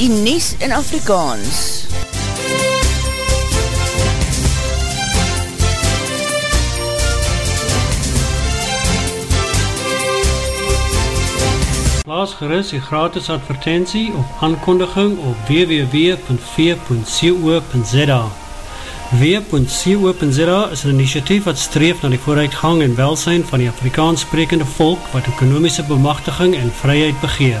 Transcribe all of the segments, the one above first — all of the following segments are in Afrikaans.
die Nes in Afrikaans. Plaas gerust die gratis advertentie op aankondiging op www.v.co.za W.co.za is een initiatief wat streef na die vooruitgang en welsijn van die Afrikaans sprekende volk wat ekonomische bemachtiging en vryheid begeer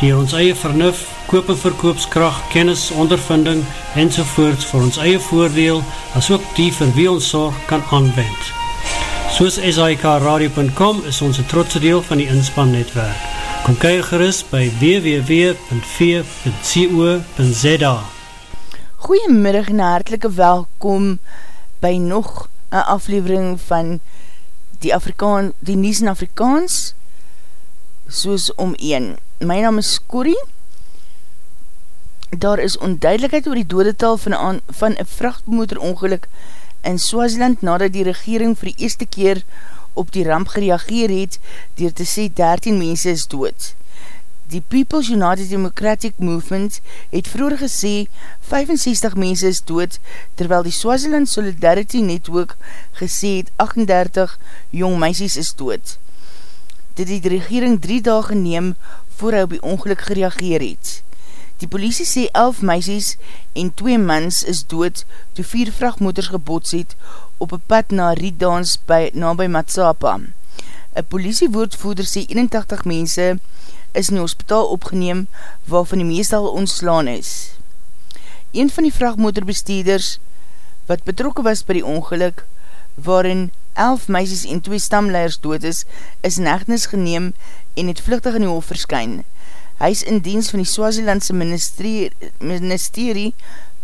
die ons eie vernuf, koop en verkoopskracht, kennis, ondervinding enzovoorts vir ons eie voordeel as ook die vir wie ons zorg kan aanwend. Soos SIKRadio.com is ons een trotse deel van die inspannetwerk. Kom kyk gerust by www.v.co.za Goeiemiddag en hartelike welkom by nog een aflevering van die Afrikaan, die Nies in Afrikaans soos om een. My naam is Corrie Daar is onduidelijkheid oor die dodetal van, van een vrachtmotorongeluk in Swaziland nadat die regering vir die eerste keer op die ramp gereageer het dier te sê 13 mense is dood. Die People's United Democratic Movement het vroeger gesê 65 mense is dood terwyl die Swaziland Solidarity Network gesê het 38 jong meisies is dood. Dit het die regering 3 dagen neem voor hy op die ongeluk gereageer het. Die politie sê 11 meisies en 2 mans is dood toe 4 vrachtmotors gebots het op een pad na Riedans by, na by Matsapa. Een politiewoordvoerder sê 81 mense is in die hospitaal opgeneem waarvan die meestal ontslaan is. Een van die vrachtmotorbesteeders wat betrokken was by die ongeluk waarin 11 meisies en 2 stamleiers dood is, is in echtnis geneem en het vluchtig in die hoofd verskyn. Hy is in diens van die Swazilandse ministerie, ministerie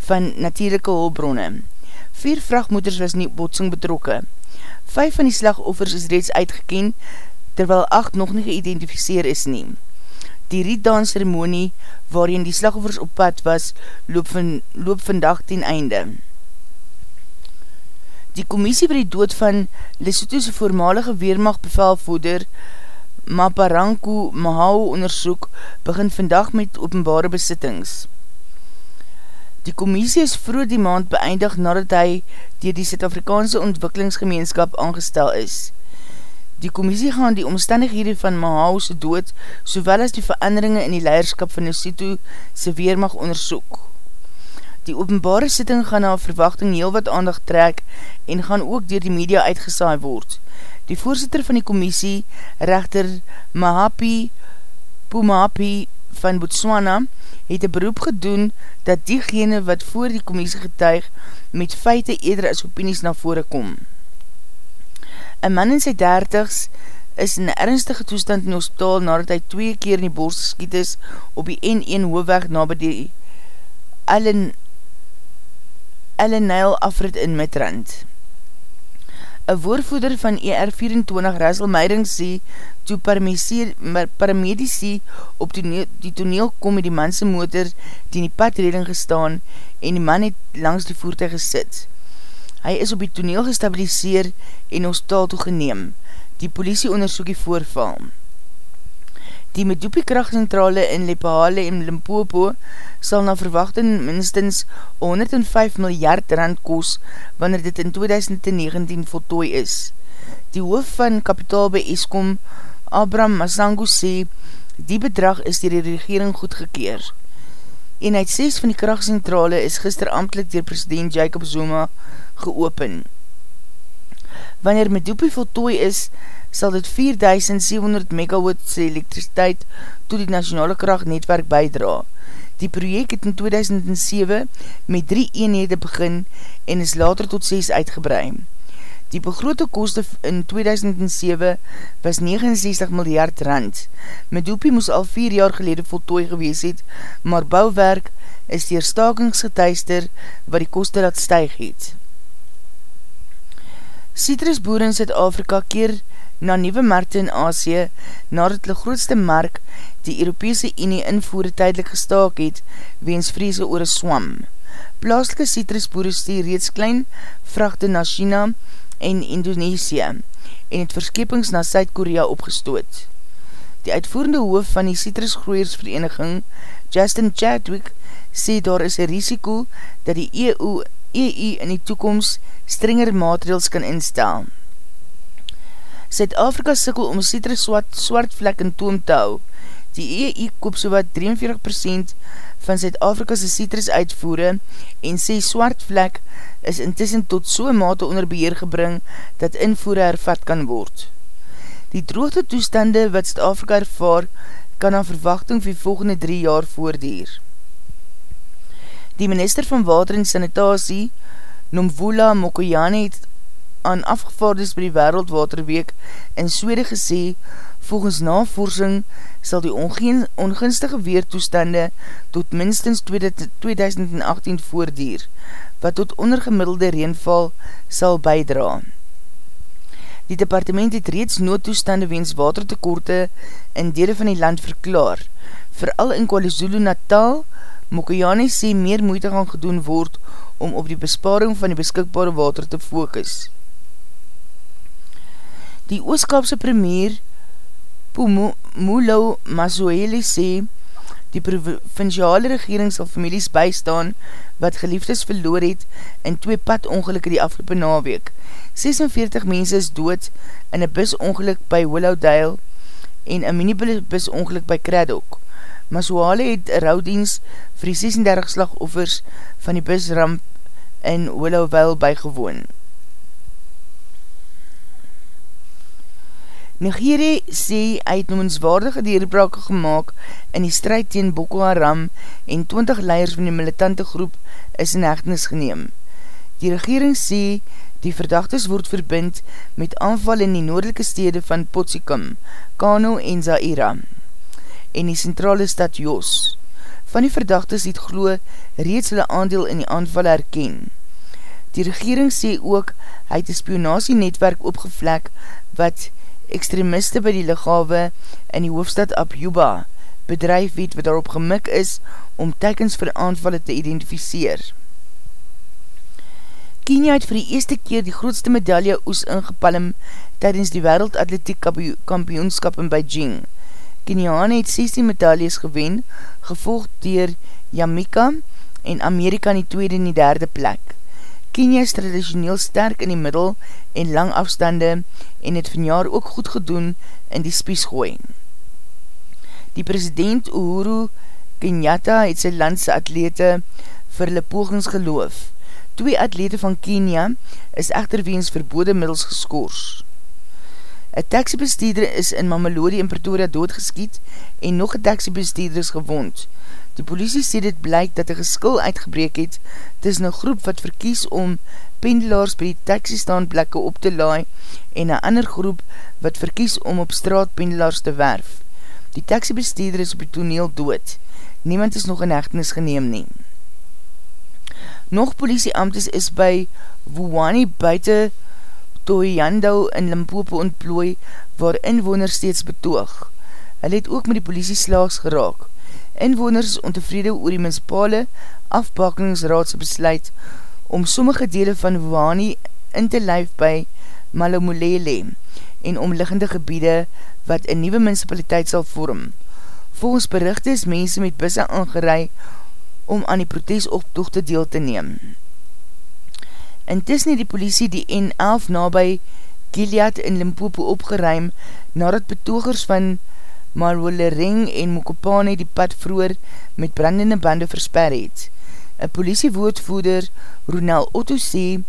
van natuurlijke hulbronne. Vier vrachtmoeders was nie botsing betrokke. Vijf van die slagoffers is reeds uitgeken, terwyl acht nog nie geïdentificeer is nie. Die rietdaan ceremonie, waarin die slagoffers op pad was, loop, van, loop vandag ten einde. Die commissie vir die dood van Lesotho's voormalige weermacht bevelvoeder, Maparanku Mahau onderzoek begin vandag met openbare besittings. Die commissie is vroeg die maand beëindig nadat hy dier die Zuid-Afrikaanse ontwikkelingsgemeenskap aangestel is. Die commissie gaan die omstandighede van Mahau's dood sowel as die veranderinge in die leiderskap van Nusito se weermag onderzoek. Die openbare sitting gaan na verwachting heel wat aandag trek en gaan ook dier die media uitgesaai word. Die voorzitter van die commissie, rechter Mahapi Pumapi van Botswana, het een beroep gedoen dat diegene wat voor die commissie getuig met feite eerder as opinies na vore kom. Een man in sy dertigs is in ernstige toestand in hospitaal nadat hy twee keer in die borst geskiet is op die N1 hoofweg na by die Ellen Ellen Nile afrit in Midrand. Een woordvoeder van ER24 Russell Meiding sê, toe paramedici op die toneel kom met die manse motor die in die padreding gestaan en die man het langs die voertuig gesit. Hy is op die toneel gestabiliseer en ons taal toegeneem. Die politie onderzoek die voorval. Die Medupi krachtcentrale in Lepahale en Limpopo sal na verwachting minstens 105 miljard rand koos wanneer dit in 2019 voltooi is. Die hoof van kapitaal by Eskom, Abram Masango sê, die bedrag is dier die regering goedgekeer. En uit 6 van die krachtcentrale is gister amtelijk dier president Jacob Zuma geopen. Wanneer Medupi voltooi is, sal dit 4700 megawatt elektrisiteit toe die nationale krachtnetwerk bijdra. Die project het in 2007 met drie eenhede begin en is later tot 6 uitgebreid. Die begrote koste in 2007 was 69 miljard rand. Medoopie moes al 4 jaar gelede voltooi gewees het, maar bouwwerk is dier stakingsgeteister wat die koste laat stuig het. Citrusboer in Zuid-Afrika keer na nieuwe markte in Asie, nadat die grootste mark die Europese Unie invoere tydelik gestaak het, weens vreese oor een swam. Plaaslike citrusboere stuur reeds klein vrachte na China en Indonesië en het verskepings na Zuid-Korea opgestoot. Die uitvoerende hoof van die citrusgroeiersvereniging, Justin Chadwick, sê daar is een risiko dat die EU, EU in die toekomst strenger maatregels kan instel. Zuid-Afrika sikkel om citrus swart, swart vlek in toom te hou. Die EU koop so wat 43% van Zuid-Afrikase citrus uitvoere en sê swart vlek is intussen tot soe mate onder beheer gebring dat invoere hervat kan word. Die droogte toestande wat Zuid-Afrika ervaar kan aan verwachting vir volgende drie jaar voordier. Die minister van Water en Sanitasie, Nomvula Mokoyane, het aan afgevaardes by die Wereldwaterweek in Swede gesê, volgens navorsing sal die ongunstige weertoestande tot minstens 2018 voordier, wat tot ondergemiddelde reenval sal bijdra. Die departement het reeds noodtoestande wens watertekorte in dele van die land verklaar, vooral in KwaZulu Natal, Mokoyane sê meer moeite gaan gedoen word om op die besparing van die beskikbare water te focus. Die ooskapse premier Pumulo Masoeli sê, die provinciale regering sal families bystaan wat geliefdes verloor het in twee padongelukke die afgelopen naweek. 46 mense is dood in een busongeluk by Willowdale en een minibusongeluk by Craddock. Masoale het rouwdienst vir die 36 slagoffers van die busramp in Willowville bygewoon. Nigeria sê hy het noemenswaardige deurbrake gemaakt in die strijd teen Boko Haram en 20 leiers van die militante groep is in hechtenis geneem. Die regering sê die verdachtes word verbind met aanval in die noordelike stede van Potsikam, Kano en Zaira en die centrale stad Jos. Van die verdachtes het glo reeds hulle aandeel in die aanval herken. Die regering sê ook, hy het die spionasienetwerk opgevlek wat extremiste by die lichawe in die hoofstad Abjuba bedrijf het wat daarop gemik is om tekens vir aanvallen te identificeer. Kenia het vir die eerste keer die grootste medaille oes ingepalm tydens die wereldatletiek kampioenskap in Beijing. Keniaan het 16 medailles gewen, gevolgd dier Jamaica en Amerika in die tweede en die derde plek. Kenia is traditioneel sterk in die middel en lang afstande en het vanjaar ook goed gedoen in die spiesgooi. Die president Uhuru Kenyatta het sy landse atlete vir hulle pogings geloof. Twee atlete van Kenia is echter weens verbode middels geskoors. Een taxibesteeder is in Mamelodi in Pretoria doodgeskiet en nog een taxibesteeder is gewond. Die politie sê dit blyk dat een geskil uitgebreek het tussen een groep wat verkies om pendelaars by die taxistaanplekke op te laai en een ander groep wat verkies om op straat pendelaars te werf. Die taxibesteeder is op die toneel dood. Niemand is nog in hechtenis geneem neem. Nog politieamtes is by Wuwani buiten Toyando in Limpopo ontplooi waar inwoners steeds betoog. Hy het ook met die politie slaags geraak. Inwoners is ontevrede oor die menspale afpakingsraadse besluit om sommige dele van Wani in te lyf by Malomolele en omliggende gebiede wat een nieuwe municipaliteit sal vorm. Volgens berichte is mense met busse aangerei om aan die protesoptochte deel te neem. Intussen het die politie die N11 nabij Gilead in Limpopo opgeruim nadat betogers van Marwollering en Mokopane die pad vroer met brandende bande versper het. Een politiewoordvoeder, Ronel Otto, sê,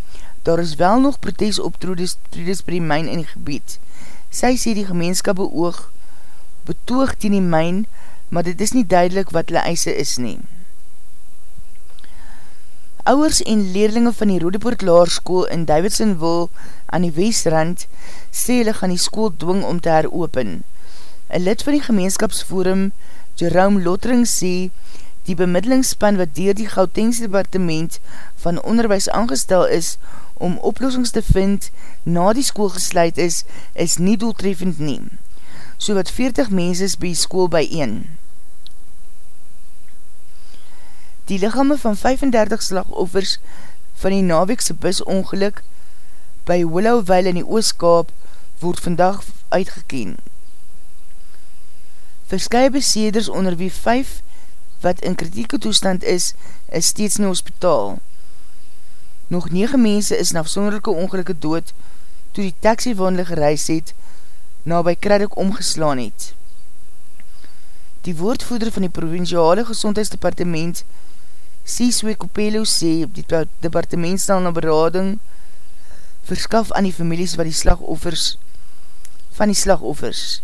daar is wel nog protesoptroedes by die myn in die gebied. Sy sê die gemeenskap beoog betoog teen die myn, maar dit is nie duidelik wat hulle eise is neem. Ouers en leerlinge van die Rodepoort Laarskoel in Davidsonville aan die Westrand sê hulle gaan die school dwing om te heropen. Een lid van die gemeenskapsforum, Jerome Lottering, sê die bemiddelingsspan wat dier die Gautengse departement van onderwijs aangestel is om oplossings te vind na die school gesluit is, is nie doeltreffend neem. So wat 40 mens is by school by 1. Die lichame van 35 slagoffers van die naweekse busongeluk by Willowville in die Ooskaap word vandag uitgekeen. Verskye beseders onder wie 5 wat in kritieke toestand is, is steeds in die hospitaal. Nog 9 mense is na afsonderlijke ongelukke dood toe die taxi van hulle gereis het na by Kredok omgeslaan het. Die woordvoeder van die provinciale gezondheidsdepartement Siswe Kopelo sê, die departement stel na berading verskaf aan die families wat die slagoffers van die slagoffers.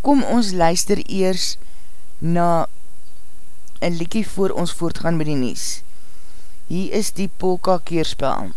Kom ons luister eers na een liekie voor ons voortgaan met die nies. Hier is die polka keerspel.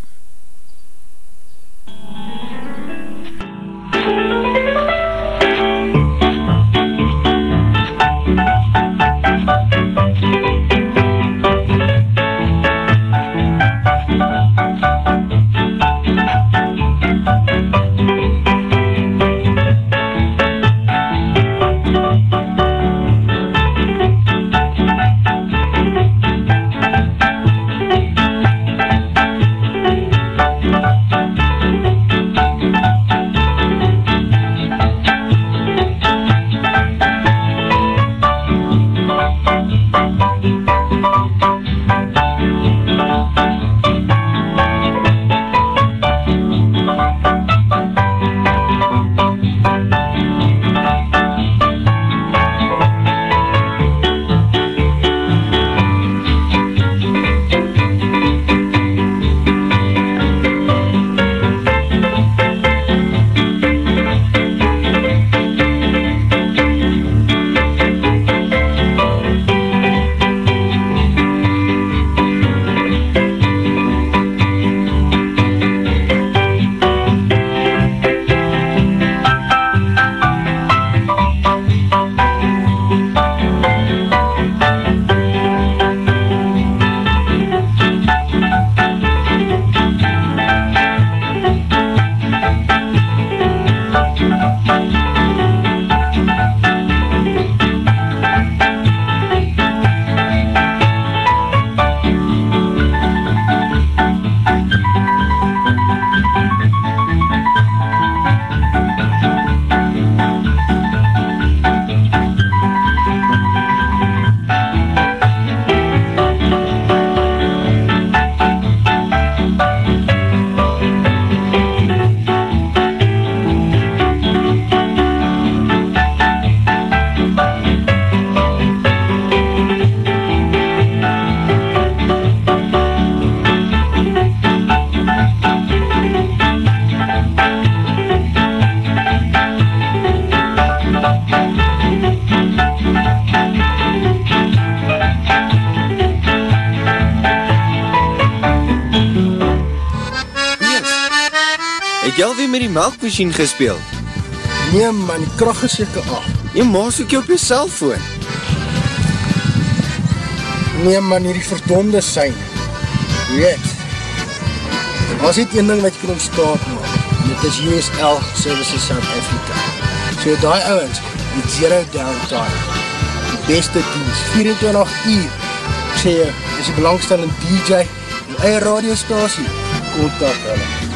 Melkmachine gespeel? Nee man, die kracht is jyke af. Jy maas ook jy op jy cellfoon. Nee man, hier die verdonde sein. Weet, as dit een ding wat jy kan ontstaat man, dit is USL Services South Africa. So die ouwens, die zero downtime, die beste dienst, 24 uur, ek sê jy, is die belangstellende DJ, die eie radiostasie, kontak hulle.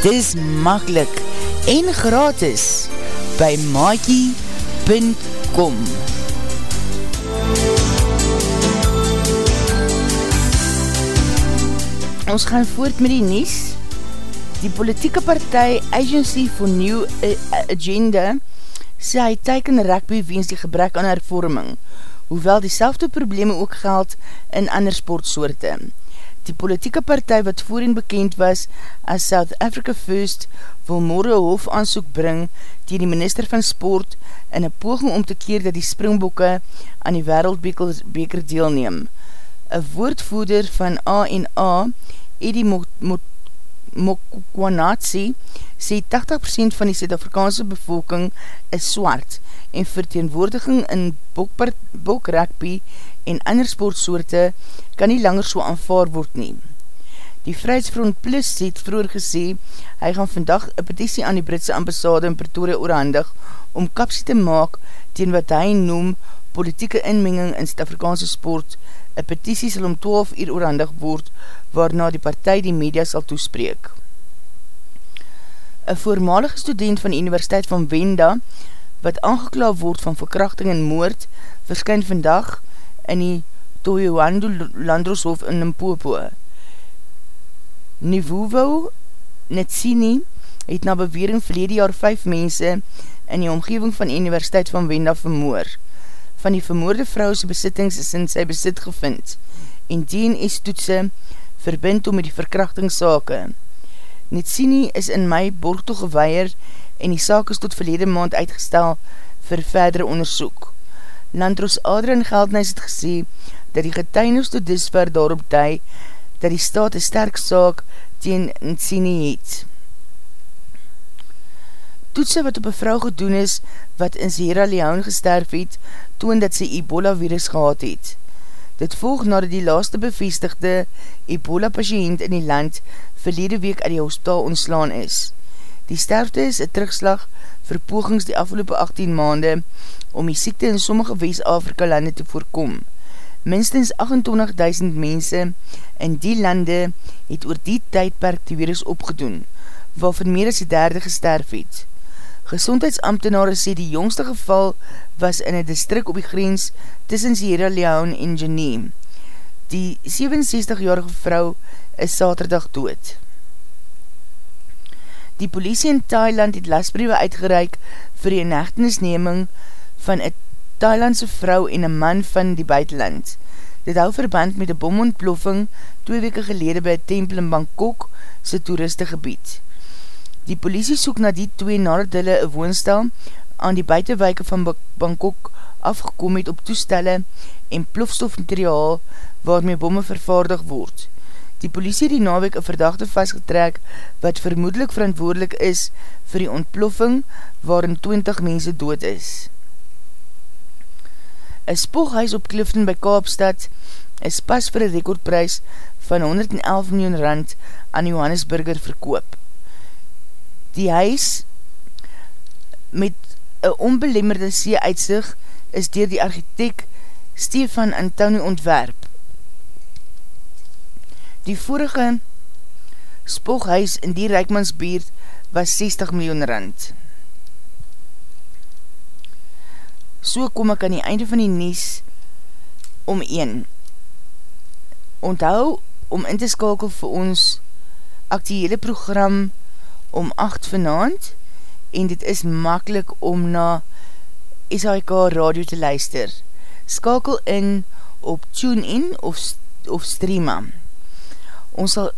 Dis makkelijk en gratis by maakie.com Ons gaan voort met die nies. Die politieke partij Agency for New Agenda sê hy teiken rugby weens die gebrek aan hervorming, hoewel die selfde probleme ook geld in ander sportsoorte. Die politieke partij wat voorin bekend was as South Africa First wil morgen hof aansoek bring die die minister van sport in een poging om te keer dat die springbokke aan die wereldbeker deelneem. Een woordvoerder van A&A, Eddie Mokwanatsi, sê 80% van die Zuid-Afrikaanse bevolking is swart en verteenwoordiging in bokragby en ander sportsoorte kan nie langer so aanvaar word nie. Die Vrijheidsfront Plus het vroeger gesê, hy gaan vandag een petitie aan die Britse ambassade in Pretoria oorhandig om kapsie te maak teen wat hy noem politieke inmenging in Stafrikaanse sport. Een petitie sal om 12 uur oorhandig word, waarna die partij die media sal toespreek. Een voormalige student van die Universiteit van Wenda, wat aangeklaaf word van verkrachting en moord, verskyn vandag in die Toyoando Landroshof in Limpopo. Nivuvo Netsini het na bewering verlede jaar vijf mense in die omgeving van Universiteit van Wenda vermoor. Van die vermoorde vrouwse besittings is in sy besit gevind en DNS-toetse verbind om met die verkrachtingssake. Netsini is in mei borg toegeweier en die saak is tot verlede maand uitgestel vir verdere onderzoek. Landros Adrian Geldnys het gesê dat die getuinis tot disver daarop dui dat die staat een sterk saak teen Nsini het. Toetse wat op een vrou gedoen is wat in Sierra Leone gesterf het, toon dat sy Ebola virus gehad het. Dit volg nadat die laaste bevestigde Ebola patiënt in die land verlede week uit die hospitaal ontslaan is. Die sterfte is een terugslag vir pogings die afgelopen 18 maande om die siekte in sommige West-Afrika lande te voorkom. Minstens 28.000 mense in die lande het oor die tydperk die virus opgedoen, waarvan meer as die derde gesterf het. Gezondheidsambtenare sê die jongste geval was in een distrik op die grens tussen Sierra Leone en Genève. Die 67-jarige vrou is saterdag dood. Die politie in Thailand het lasbriewe uitgereik vir die inhechtenisneming van een Thailandse vrou en een man van die buitenland. Dit hou verband met die bomontploffing twee weke gelede by tempel in Bangkok, sy toeristegebied. Die politie soek na die twee nadat hulle een woonstel aan die buitenwijke van Bangkok afgekom het op toestelle en plofstofmateriaal waarmee bomme vervaardig word. Die politie het die nawek een verdachte vastgetrek wat vermoedelijk verantwoordelik is vir die ontploffing waarin 20 mense dood is. Een spooghuis op Clifton by Kaapstad is pas vir een rekordprys van 111 miljoen rand aan Johannesburger verkoop. Die huis met een onbelemmerde see uitsig is dier die architect Stefan Antonio ontwerp. Die vorige spoghuis in die Rijkmansbeerd was 60 miljoen rand. So kom ek aan die einde van die nies om 1. Onthou om in te skakel vir ons actiehele program om 8 vanavond en dit is makkelijk om na SHK radio te luister. Skakel in op TuneIn of, of Streama. Ons sal,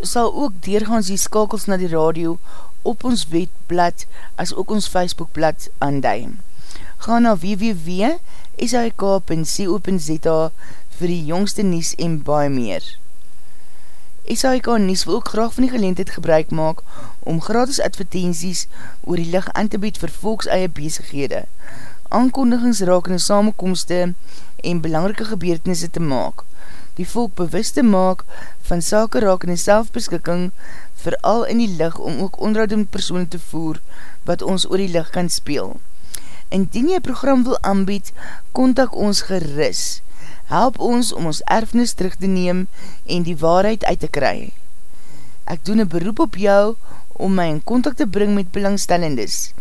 sal ook deurgaans die skakels na die radio op ons webblad as ook ons Facebookblad aanduim. Ga na www.sik.co.za vir die jongste nies en baie meer. SHK Nies wil ook graag van die geleentheid gebruik maak om gratis advertenties oor die licht aan te bied vir volks eie bezighede, aankondigings rakende samenkomste en belangrike gebeurtenisse te maak, die volk bewust te maak van sake rakende selfbeskikking vooral in die licht om ook onderhoudend persoon te voer wat ons oor die licht kan speel. Indien jy program wil aanbied, kontak ons geris help ons om ons erfnis terug te neem en die waarheid uit te kry. Ek doen een beroep op jou om my in contact te bring met belangstellendes.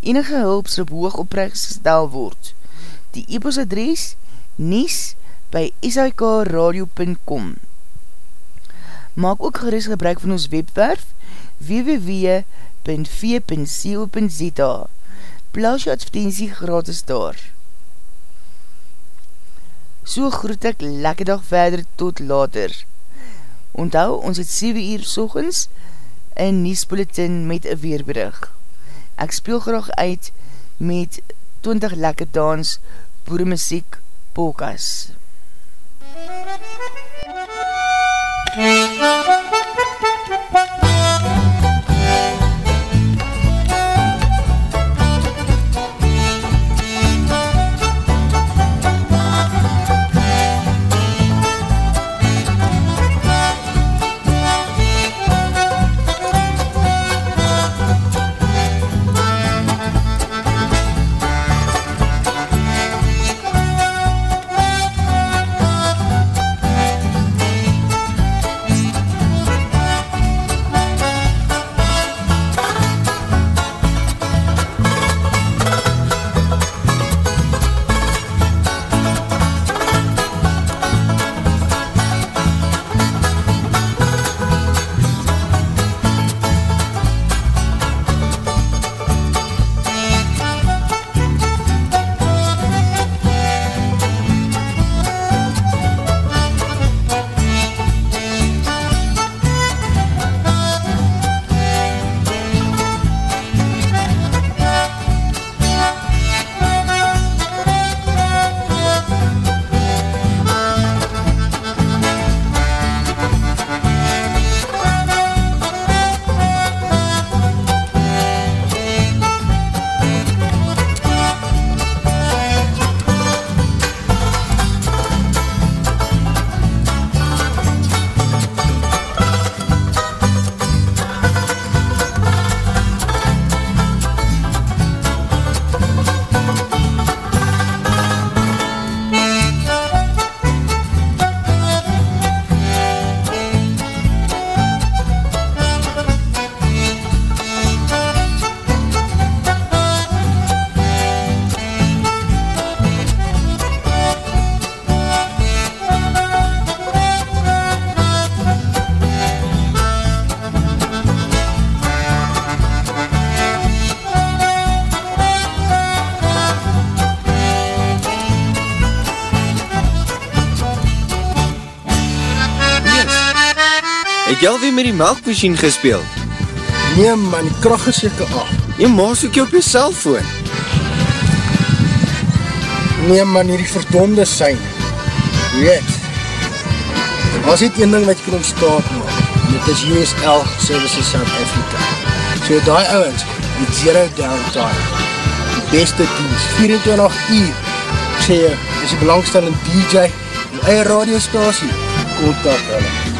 Enige hulp sal hoog oprechtsgestel word. Die e-post adres nies by sikradio.com Maak ook gerust gebruik van ons webwerf www.v.co.za Plaas jou advertentie gratis daar. So groet ek lekker dag verder tot later. Onthou, ons het 7 uur sochens in Niesbulletin met een weerbrug. Ek speel graag uit met 20 lekker dans, boere muziek, polkas. MUZIEK jy alweer met die melkmachine gespeeld? Nee man, die kracht is jyke af. Jy maas ook jy op jy cellfoon. Nee man, hier die verdonde sein. Weet, was dit een ding wat jy kan ontstaat maak. Dit is USL Services South Africa. So die ouwens, die zero downtime. Die beste dienst, 24 uur. Ek sê jy, is die belangstellende DJ, die eie radiostasie, kontak hulle